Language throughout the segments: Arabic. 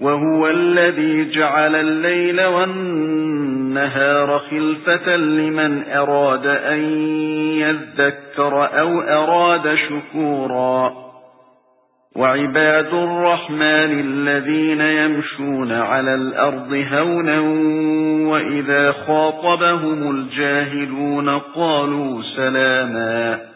وَهُوَ الَّذِي جَعَلَ اللَّيْلَ وَالنَّهَارَ خِلْفَةً لِمَنْ أَرَادَ أَن يَذَّكَّرَ أَوْ أَرَادَ شُكُورًا. وَعِبَادُ الرَّحْمَنِ الَّذِينَ يَمْشُونَ عَلَى الْأَرْضِ هَوْنًا وَإِذَا خَاطَبَهُمُ الْجَاهِلُونَ قَالُوا سَلَامًا.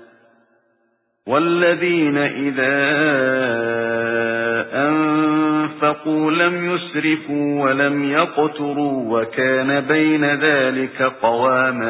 وَالَّذِينَ إِذَا أَنفَقُوا لَمْ يُسْرِفُوا وَلَمْ يَقْتُرُوا وَكَانَ بَيْنَ ذَلِكَ قَوَامًا